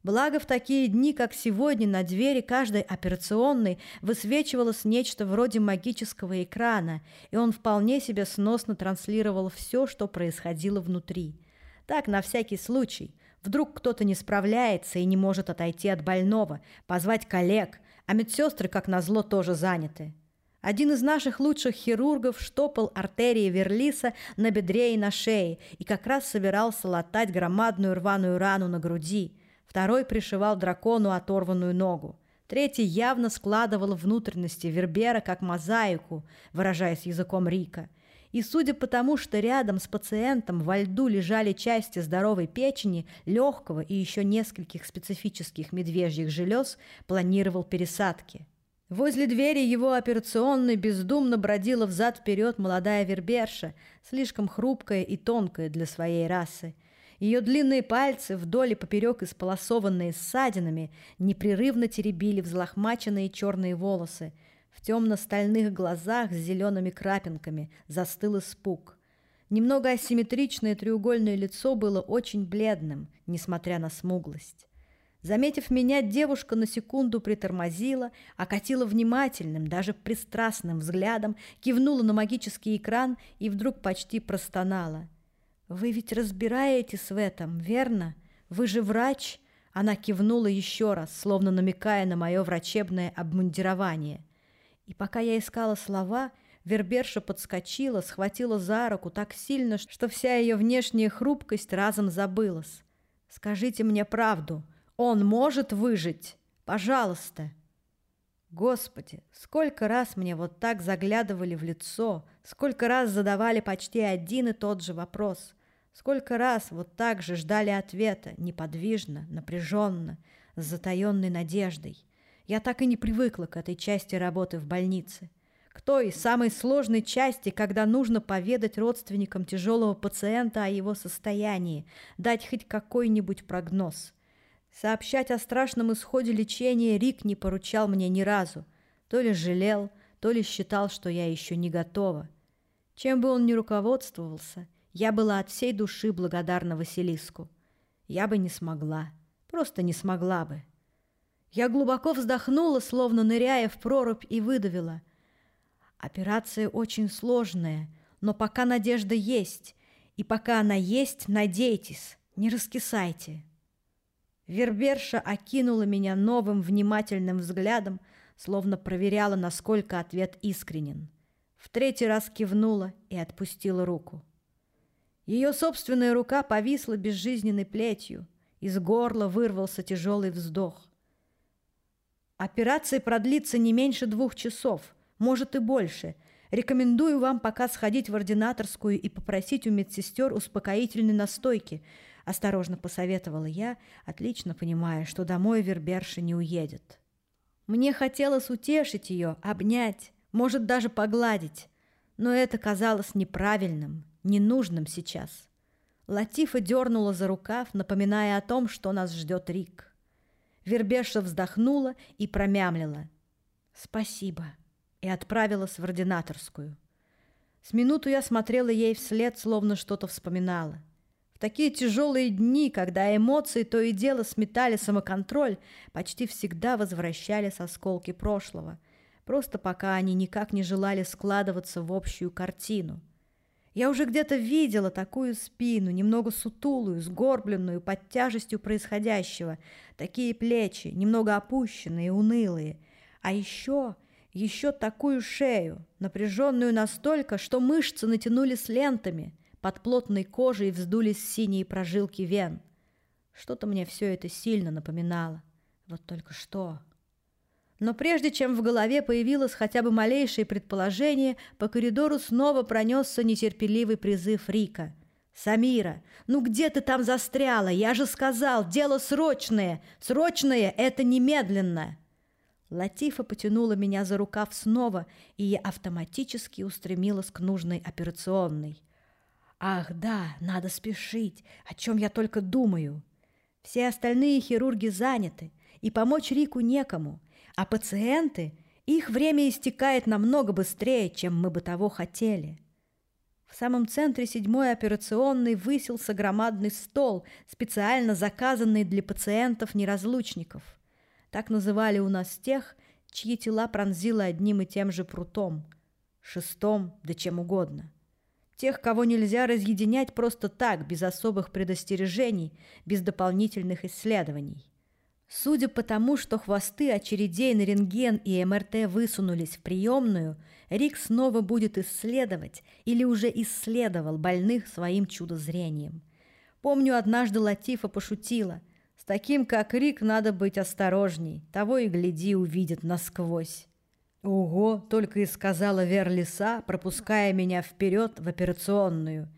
S1: Благо, в такие дни, как сегодня, на двери каждой операционной высвечивалось нечто вроде магического экрана, и он вполне себе сносно транслировал все, что происходило внутри. Так, на всякий случай – Вдруг кто-то не справляется и не может отойти от больного, позвать коллег, а медсестры, как назло, тоже заняты. Один из наших лучших хирургов штопал артерии Верлиса на бедре и на шее и как раз собирался латать громадную рваную рану на груди. Второй пришивал дракону оторванную ногу. Третий явно складывал внутренности Вербера как мозаику, выражаясь языком Рика – и судя по тому, что рядом с пациентом во льду лежали части здоровой печени, легкого и еще нескольких специфических медвежьих желез, планировал пересадки. Возле двери его операционной бездумно бродила взад-вперед молодая верберша, слишком хрупкая и тонкая для своей расы. Ее длинные пальцы, вдоль и поперек исполосованные ссадинами, непрерывно теребили взлохмаченные черные волосы – в темно-стальных глазах с зелеными крапинками застыл испуг. Немного асимметричное треугольное лицо было очень бледным, несмотря на смуглость. Заметив меня, девушка на секунду притормозила, окатила внимательным, даже пристрастным взглядом, кивнула на магический экран и вдруг почти простонала. «Вы ведь разбираетесь в этом, верно? Вы же врач?» Она кивнула еще раз, словно намекая на мое врачебное обмундирование – и пока я искала слова, Верберша подскочила, схватила за руку так сильно, что вся ее внешняя хрупкость разом забылась. «Скажите мне правду, он может выжить? Пожалуйста!» Господи, сколько раз мне вот так заглядывали в лицо, сколько раз задавали почти один и тот же вопрос, сколько раз вот так же ждали ответа, неподвижно, напряженно, с затаенной надеждой. Я так и не привыкла к этой части работы в больнице. К той самой сложной части, когда нужно поведать родственникам тяжелого пациента о его состоянии, дать хоть какой-нибудь прогноз. Сообщать о страшном исходе лечения Рик не поручал мне ни разу. То ли жалел, то ли считал, что я еще не готова. Чем бы он ни руководствовался, я была от всей души благодарна Василиску. Я бы не смогла, просто не смогла бы. Я глубоко вздохнула, словно ныряя в прорубь, и выдавила. Операция очень сложная, но пока надежда есть, и пока она есть, надейтесь, не раскисайте. Верберша окинула меня новым внимательным взглядом, словно проверяла, насколько ответ искренен. В третий раз кивнула и отпустила руку. Ее собственная рука повисла безжизненной плетью, из горла вырвался тяжелый вздох. Операция продлится не меньше двух часов, может и больше. Рекомендую вам пока сходить в ординаторскую и попросить у медсестер успокоительной настойки. Осторожно посоветовала я, отлично понимая, что домой Верберша не уедет. Мне хотелось утешить ее, обнять, может даже погладить, но это казалось неправильным, ненужным сейчас. Латифа дернула за рукав, напоминая о том, что нас ждет Рик. Вербеша вздохнула и промямлила. «Спасибо», и отправилась в ординаторскую. С минуту я смотрела ей вслед, словно что-то вспоминала. В такие тяжелые дни, когда эмоции то и дело сметали самоконтроль, почти всегда возвращались осколки прошлого, просто пока они никак не желали складываться в общую картину – я уже где-то видела такую спину, немного сутулую, сгорбленную под тяжестью происходящего, такие плечи, немного опущенные, унылые. А еще, еще такую шею, напряженную настолько, что мышцы натянулись лентами, под плотной кожей вздулись синие прожилки вен. Что-то мне все это сильно напоминало. Вот только что... Но прежде чем в голове появилось хотя бы малейшее предположение, по коридору снова пронесся нетерпеливый призыв Рика. «Самира, ну где ты там застряла? Я же сказал, дело срочное! Срочное — это немедленно!» Латифа потянула меня за рукав снова, и я автоматически устремилась к нужной операционной. «Ах, да, надо спешить! О чем я только думаю!» Все остальные хирурги заняты, и помочь Рику некому, а пациенты, их время истекает намного быстрее, чем мы бы того хотели. В самом центре седьмой операционной высился громадный стол, специально заказанный для пациентов-неразлучников. Так называли у нас тех, чьи тела пронзило одним и тем же прутом, шестом, да чем угодно. Тех, кого нельзя разъединять просто так, без особых предостережений, без дополнительных исследований. Судя по тому, что хвосты очередей на рентген и МРТ высунулись в приемную, Рик снова будет исследовать или уже исследовал больных своим чудо-зрением. Помню, однажды Латифа пошутила. С таким, как Рик, надо быть осторожней. Того и гляди, увидит насквозь. «Ого!» — только и сказала Верлиса, пропуская меня вперед в операционную.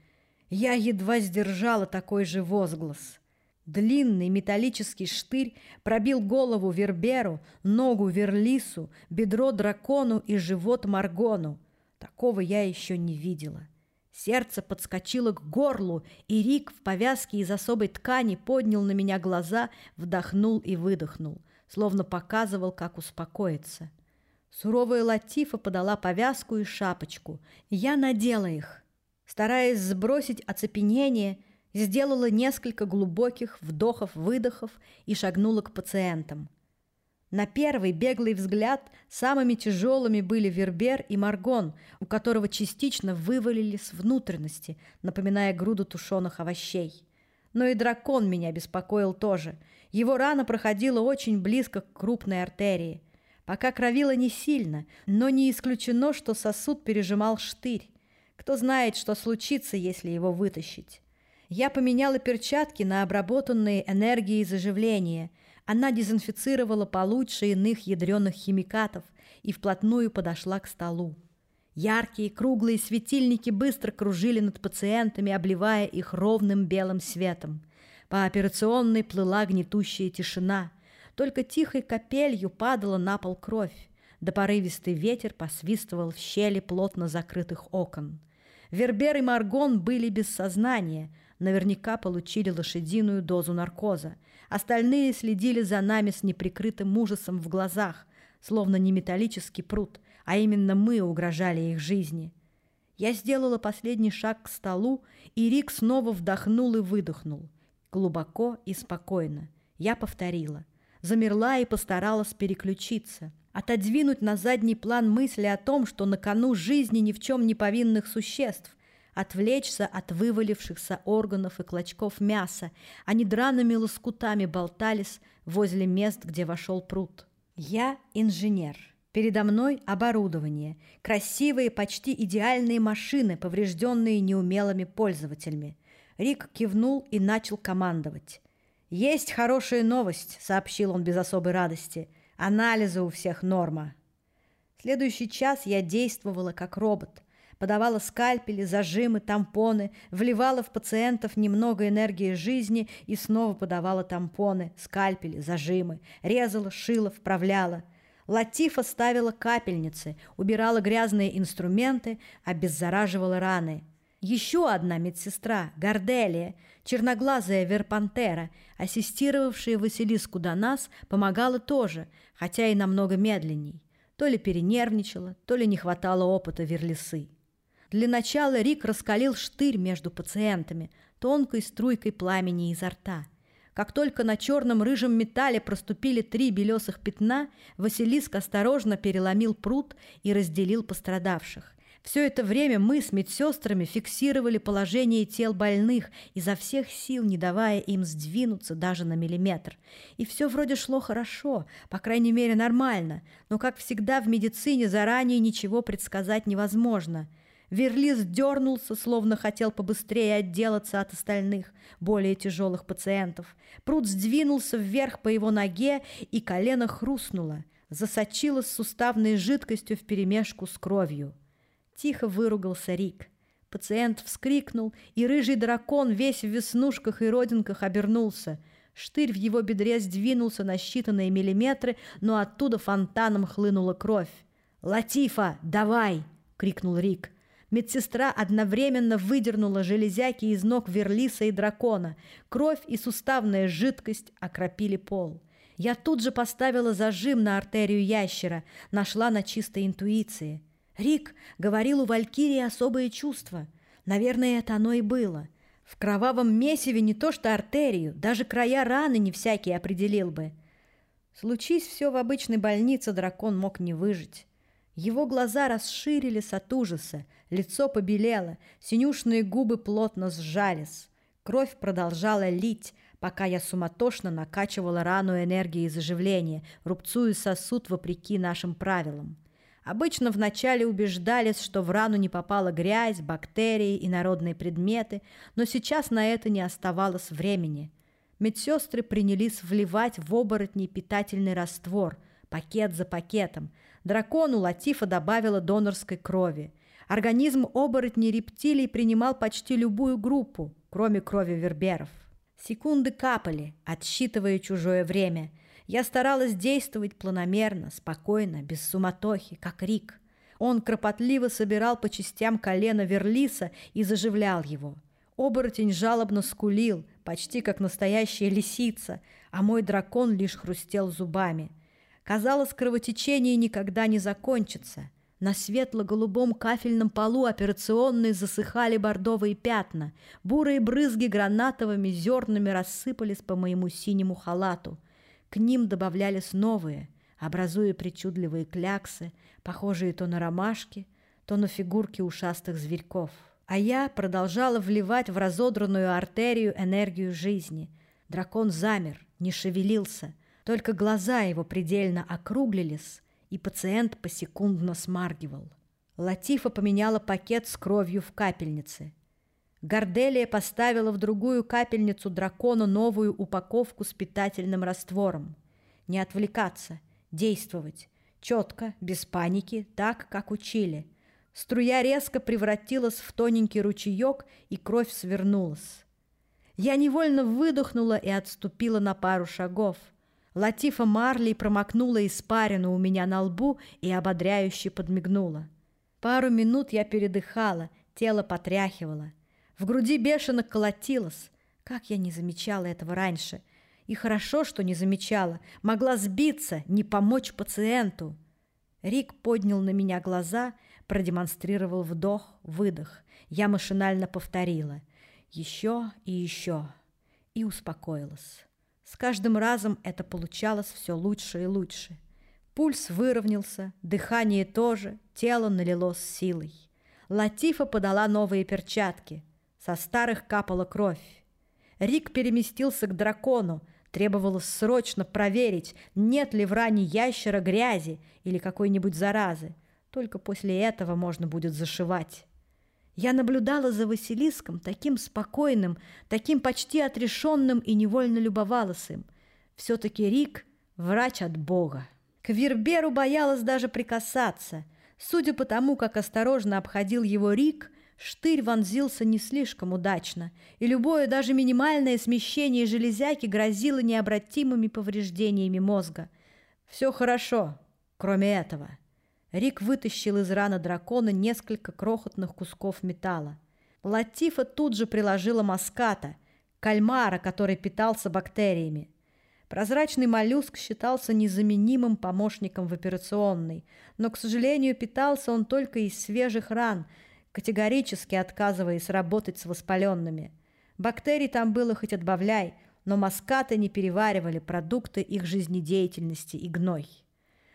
S1: Я едва сдержала такой же возглас. Длинный металлический штырь пробил голову Верберу, ногу Верлису, бедро дракону и живот Маргону. Такого я еще не видела. Сердце подскочило к горлу, и Рик в повязке из особой ткани поднял на меня глаза, вдохнул и выдохнул, словно показывал, как успокоиться. Суровая Латифа подала повязку и шапочку. Я надела их. Стараясь сбросить оцепенение, сделала несколько глубоких вдохов-выдохов и шагнула к пациентам. На первый беглый взгляд самыми тяжелыми были Вербер и Маргон, у которого частично вывалились внутренности, напоминая груду тушеных овощей. Но и дракон меня беспокоил тоже. Его рана проходила очень близко к крупной артерии. Пока кровила не сильно, но не исключено, что сосуд пережимал штырь. Кто знает, что случится, если его вытащить. Я поменяла перчатки на обработанные энергией заживления. Она дезинфицировала получше иных ядреных химикатов и вплотную подошла к столу. Яркие круглые светильники быстро кружили над пациентами, обливая их ровным белым светом. По операционной плыла гнетущая тишина. Только тихой капелью падала на пол кровь. Да порывистый ветер посвистывал в щели плотно закрытых окон. Вербер и Маргон были без сознания — наверняка получили лошадиную дозу наркоза. Остальные следили за нами с неприкрытым ужасом в глазах, словно не металлический пруд, а именно мы угрожали их жизни. Я сделала последний шаг к столу, и Рик снова вдохнул и выдохнул. Глубоко и спокойно. Я повторила. Замерла и постаралась переключиться. Отодвинуть на задний план мысли о том, что на кону жизни ни в чем не повинных существ, отвлечься от вывалившихся органов и клочков мяса. Они драными лоскутами болтались возле мест, где вошел пруд. Я инженер. Передо мной оборудование, красивые, почти идеальные машины, поврежденные неумелыми пользователями. Рик кивнул и начал командовать. «Есть хорошая новость», — сообщил он без особой радости. «Анализы у всех норма». Следующий час я действовала как робот — подавала скальпели, зажимы, тампоны, вливала в пациентов немного энергии жизни и снова подавала тампоны, скальпели, зажимы, резала, шила, вправляла. Латифа ставила капельницы, убирала грязные инструменты, обеззараживала раны. Еще одна медсестра, Горделия, черноглазая верпантера, ассистировавшая Василиску до нас, помогала тоже, хотя и намного медленней. То ли перенервничала, то ли не хватало опыта верлисы. Для начала Рик раскалил штырь между пациентами, тонкой струйкой пламени изо рта. Как только на черном рыжем металле проступили три белесых пятна, Василиск осторожно переломил пруд и разделил пострадавших. Все это время мы с медсестрами фиксировали положение тел больных, изо всех сил не давая им сдвинуться даже на миллиметр. И все вроде шло хорошо, по крайней мере нормально, но, как всегда в медицине, заранее ничего предсказать невозможно – Верлис дернулся, словно хотел побыстрее отделаться от остальных, более тяжелых пациентов. Пруд сдвинулся вверх по его ноге, и колено хрустнуло, засочилось суставной жидкостью вперемешку с кровью. Тихо выругался Рик. Пациент вскрикнул, и рыжий дракон, весь в веснушках и родинках, обернулся. Штырь в его бедре сдвинулся на считанные миллиметры, но оттуда фонтаном хлынула кровь. «Латифа, давай!» — крикнул Рик. Медсестра одновременно выдернула железяки из ног Верлиса и дракона. Кровь и суставная жидкость окропили пол. Я тут же поставила зажим на артерию ящера, нашла на чистой интуиции. Рик говорил у Валькирии особые чувства. Наверное, это оно и было. В кровавом месиве не то что артерию, даже края раны не всякий определил бы. Случись все в обычной больнице, дракон мог не выжить. Его глаза расширились от ужаса, лицо побелело, синюшные губы плотно сжались. Кровь продолжала лить, пока я суматошно накачивала рану энергией заживления, рубцуя сосуд вопреки нашим правилам. Обычно вначале убеждались, что в рану не попала грязь, бактерии и народные предметы, но сейчас на это не оставалось времени. Медсестры принялись вливать в оборотни питательный раствор, пакет за пакетом. Дракону Латифа добавила донорской крови. Организм оборотней рептилий принимал почти любую группу, кроме крови верберов. Секунды капали, отсчитывая чужое время – я старалась действовать планомерно, спокойно, без суматохи, как Рик. Он кропотливо собирал по частям колено Верлиса и заживлял его. Оборотень жалобно скулил, почти как настоящая лисица, а мой дракон лишь хрустел зубами. Казалось, кровотечение никогда не закончится. На светло-голубом кафельном полу операционной засыхали бордовые пятна. Бурые брызги гранатовыми зернами рассыпались по моему синему халату. К ним добавлялись новые, образуя причудливые кляксы, похожие то на ромашки, то на фигурки ушастых зверьков. А я продолжала вливать в разодранную артерию энергию жизни. Дракон замер, не шевелился, только глаза его предельно округлились, и пациент посекундно смаргивал. Латифа поменяла пакет с кровью в капельнице. Горделия поставила в другую капельницу дракона новую упаковку с питательным раствором. Не отвлекаться, действовать. Четко, без паники, так, как учили. Струя резко превратилась в тоненький ручеек, и кровь свернулась. Я невольно выдохнула и отступила на пару шагов. Латифа Марли промокнула испарину у меня на лбу и ободряюще подмигнула. Пару минут я передыхала, тело потряхивало. В груди бешено колотилось. Как я не замечала этого раньше. И хорошо, что не замечала. Могла сбиться, не помочь пациенту. Рик поднял на меня глаза, продемонстрировал вдох, выдох. Я машинально повторила. Еще и еще. И успокоилась. С каждым разом это получалось все лучше и лучше. Пульс выровнялся, дыхание тоже, тело налилось силой. Латифа подала новые перчатки. Со старых капала кровь. Рик переместился к дракону. Требовалось срочно проверить, нет ли в ране ящера грязи или какой-нибудь заразы. Только после этого можно будет зашивать. Я наблюдала за Василиском, таким спокойным, таким почти отрешенным и невольно любовалась им. Все-таки Рик – врач от Бога. К Верберу боялась даже прикасаться. Судя по тому, как осторожно обходил его Рик, Штырь вонзился не слишком удачно, и любое, даже минимальное смещение железяки грозило необратимыми повреждениями мозга. Все хорошо, кроме этого. Рик вытащил из раны дракона несколько крохотных кусков металла. Латифа тут же приложила маската, кальмара, который питался бактериями. Прозрачный моллюск считался незаменимым помощником в операционной, но, к сожалению, питался он только из свежих ран – категорически отказываясь работать с воспаленными. Бактерий там было хоть отбавляй, но маскаты не переваривали продукты их жизнедеятельности и гной.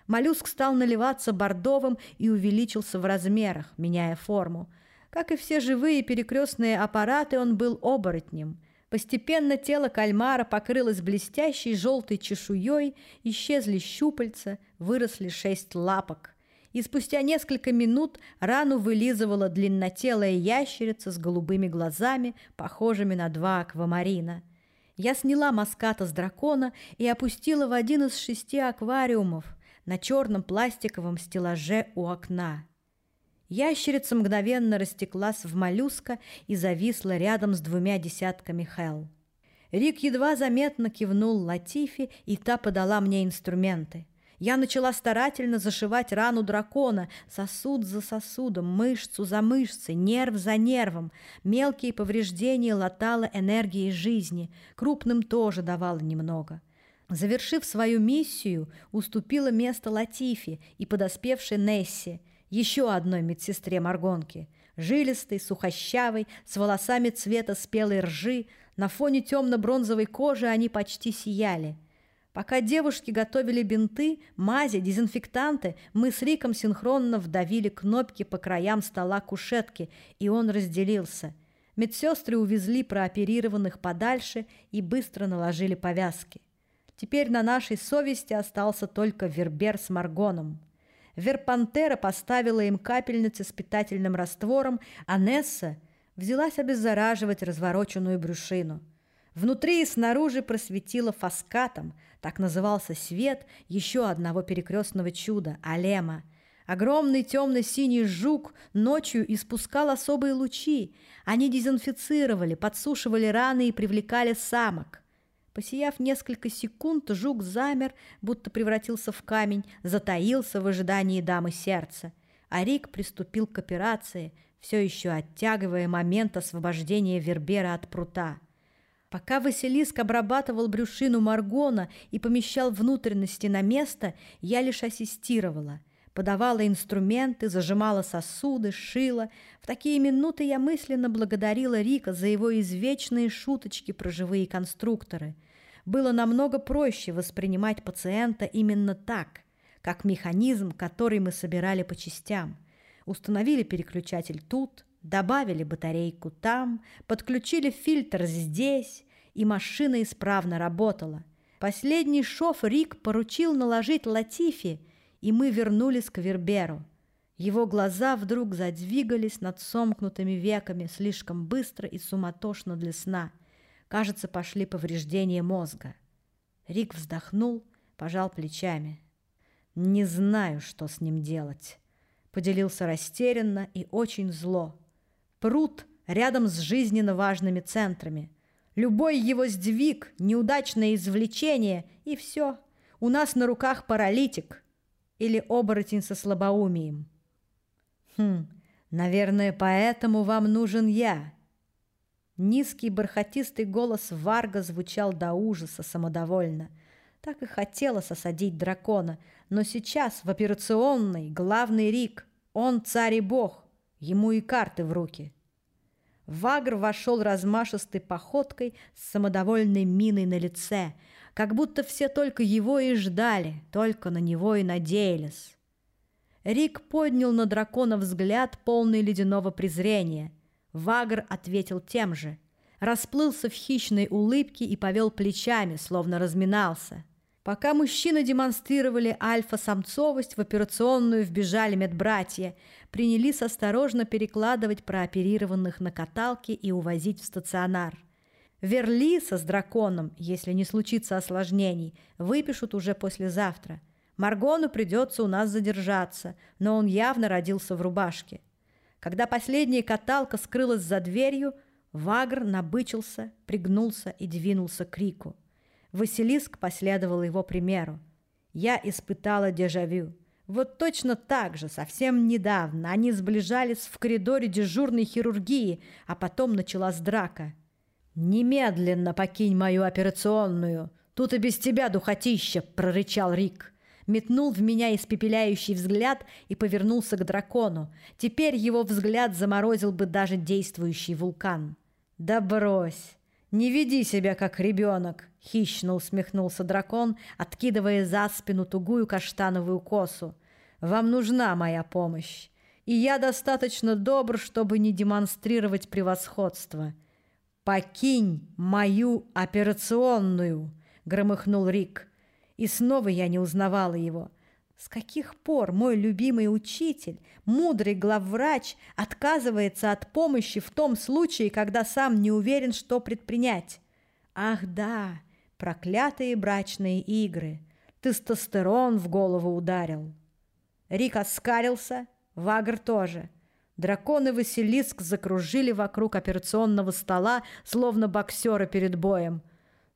S1: Моллюск стал наливаться бордовым и увеличился в размерах, меняя форму. Как и все живые перекрестные аппараты, он был оборотнем. Постепенно тело кальмара покрылось блестящей желтой чешуей, исчезли щупальца, выросли шесть лапок и спустя несколько минут рану вылизывала длиннотелая ящерица с голубыми глазами, похожими на два аквамарина. Я сняла маската с дракона и опустила в один из шести аквариумов на черном пластиковом стеллаже у окна. Ящерица мгновенно растеклась в моллюска и зависла рядом с двумя десятками хел. Рик едва заметно кивнул Латифи, и та подала мне инструменты – Я начала старательно зашивать рану дракона, сосуд за сосудом, мышцу за мышцей, нерв за нервом. Мелкие повреждения латала энергией жизни, крупным тоже давала немного. Завершив свою миссию, уступила место Латифе и подоспевшей Несси, еще одной медсестре Маргонки, жилистой, сухощавой, с волосами цвета спелой ржи, на фоне темно-бронзовой кожи они почти сияли – Пока девушки готовили бинты, мази, дезинфектанты, мы с Риком синхронно вдавили кнопки по краям стола кушетки, и он разделился. Медсестры увезли прооперированных подальше и быстро наложили повязки. Теперь на нашей совести остался только Вербер с Маргоном. Верпантера поставила им капельницы с питательным раствором, а Несса взялась обеззараживать развороченную брюшину – Внутри и снаружи просветило фаскатом, так назывался свет еще одного перекрестного чуда – Алема. Огромный темно-синий жук ночью испускал особые лучи. Они дезинфицировали, подсушивали раны и привлекали самок. Посияв несколько секунд, жук замер, будто превратился в камень, затаился в ожидании дамы сердца. А Рик приступил к операции, все еще оттягивая момент освобождения Вербера от прута – Пока Василиск обрабатывал брюшину Маргона и помещал внутренности на место, я лишь ассистировала. Подавала инструменты, зажимала сосуды, шила. В такие минуты я мысленно благодарила Рика за его извечные шуточки про живые конструкторы. Было намного проще воспринимать пациента именно так, как механизм, который мы собирали по частям. Установили переключатель тут – Добавили батарейку там, подключили фильтр здесь, и машина исправно работала. Последний шов Рик поручил наложить Латифи, и мы вернулись к Верберу. Его глаза вдруг задвигались над сомкнутыми веками слишком быстро и суматошно для сна. Кажется, пошли повреждения мозга. Рик вздохнул, пожал плечами. «Не знаю, что с ним делать», — поделился растерянно и очень зло пруд рядом с жизненно важными центрами. Любой его сдвиг, неудачное извлечение, и все. У нас на руках паралитик или оборотень со слабоумием. Хм, наверное, поэтому вам нужен я. Низкий бархатистый голос Варга звучал до ужаса самодовольно. Так и хотела сосадить дракона, но сейчас в операционной главный Рик, он царь и бог, Ему и карты в руки. Вагр вошел размашистой походкой с самодовольной миной на лице, как будто все только его и ждали, только на него и надеялись. Рик поднял на дракона взгляд, полный ледяного презрения. Вагр ответил тем же. Расплылся в хищной улыбке и повел плечами, словно разминался. Пока мужчины демонстрировали альфа-самцовость, в операционную вбежали медбратья, принялись осторожно перекладывать прооперированных на каталки и увозить в стационар. Верлиса с драконом, если не случится осложнений, выпишут уже послезавтра. Маргону придется у нас задержаться, но он явно родился в рубашке. Когда последняя каталка скрылась за дверью, Вагр набычился, пригнулся и двинулся к Рику. Василиск последовал его примеру. Я испытала дежавю. Вот точно так же, совсем недавно, они сближались в коридоре дежурной хирургии, а потом началась драка. «Немедленно покинь мою операционную! Тут и без тебя, духотища!» – прорычал Рик. Метнул в меня испепеляющий взгляд и повернулся к дракону. Теперь его взгляд заморозил бы даже действующий вулкан. «Да брось! Не веди себя, как ребенок!» Хищно усмехнулся дракон, откидывая за спину тугую каштановую косу. «Вам нужна моя помощь, и я достаточно добр, чтобы не демонстрировать превосходство. Покинь мою операционную!» — громыхнул Рик. И снова я не узнавала его. С каких пор мой любимый учитель, мудрый главврач, отказывается от помощи в том случае, когда сам не уверен, что предпринять? Ах да, Проклятые брачные игры. Тестостерон в голову ударил. Рик оскалился, Вагр тоже. Дракон и Василиск закружили вокруг операционного стола, словно боксеры перед боем.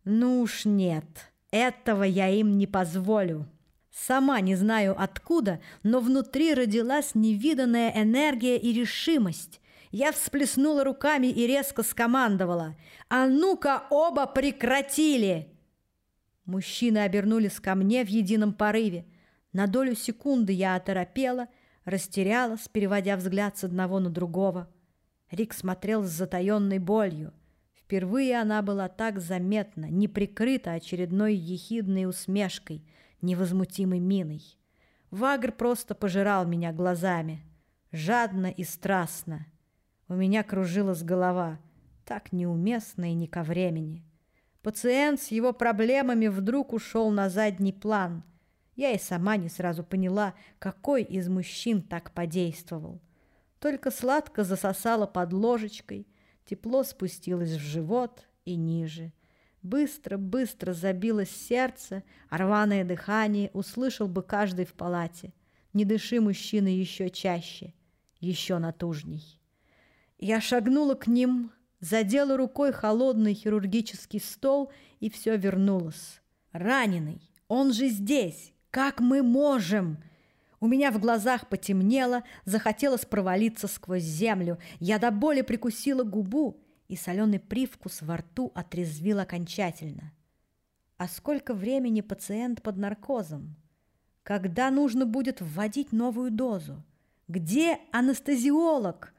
S1: Ну уж нет, этого я им не позволю. Сама не знаю откуда, но внутри родилась невиданная энергия и решимость. Я всплеснула руками и резко скомандовала. «А ну-ка, оба прекратили!» Мужчины обернулись ко мне в едином порыве. На долю секунды я оторопела, растерялась, переводя взгляд с одного на другого. Рик смотрел с затаенной болью. Впервые она была так заметна, не прикрыта очередной ехидной усмешкой, невозмутимой миной. Вагр просто пожирал меня глазами, жадно и страстно. У меня кружилась голова, так неуместно и не ко времени. Пациент с его проблемами вдруг ушел на задний план. Я и сама не сразу поняла, какой из мужчин так подействовал. Только сладко засосала под ложечкой, тепло спустилось в живот и ниже. Быстро-быстро забилось сердце, рваное дыхание услышал бы каждый в палате. Не дыши, мужчина, еще чаще, еще натужней. Я шагнула к ним, задела рукой холодный хирургический стол, и все вернулось. Раненый, он же здесь. Как мы можем? У меня в глазах потемнело, захотелось провалиться сквозь землю. Я до боли прикусила губу, и соленый привкус во рту отрезвил окончательно. А сколько времени пациент под наркозом? Когда нужно будет вводить новую дозу? Где анестезиолог?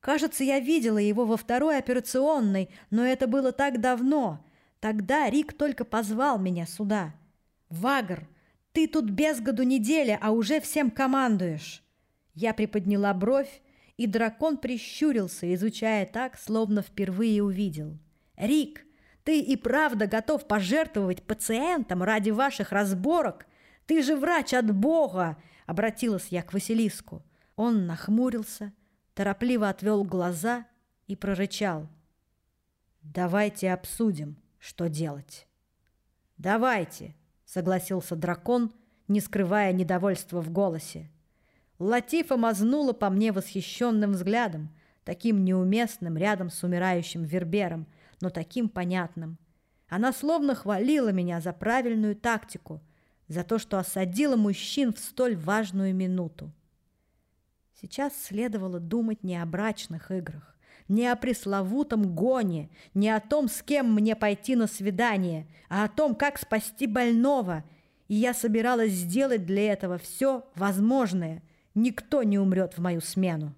S1: Кажется, я видела его во второй операционной, но это было так давно. Тогда Рик только позвал меня сюда. «Вагр, ты тут без году неделя, а уже всем командуешь!» Я приподняла бровь, и дракон прищурился, изучая так, словно впервые увидел. «Рик, ты и правда готов пожертвовать пациентам ради ваших разборок? Ты же врач от Бога!» — обратилась я к Василиску. Он нахмурился, торопливо отвел глаза и прорычал. «Давайте обсудим, что делать». «Давайте», — согласился дракон, не скрывая недовольства в голосе. Латифа мазнула по мне восхищенным взглядом, таким неуместным рядом с умирающим Вербером, но таким понятным. Она словно хвалила меня за правильную тактику, за то, что осадила мужчин в столь важную минуту. Сейчас следовало думать не о брачных играх, не о пресловутом гоне, не о том, с кем мне пойти на свидание, а о том, как спасти больного. И я собиралась сделать для этого все возможное. Никто не умрет в мою смену.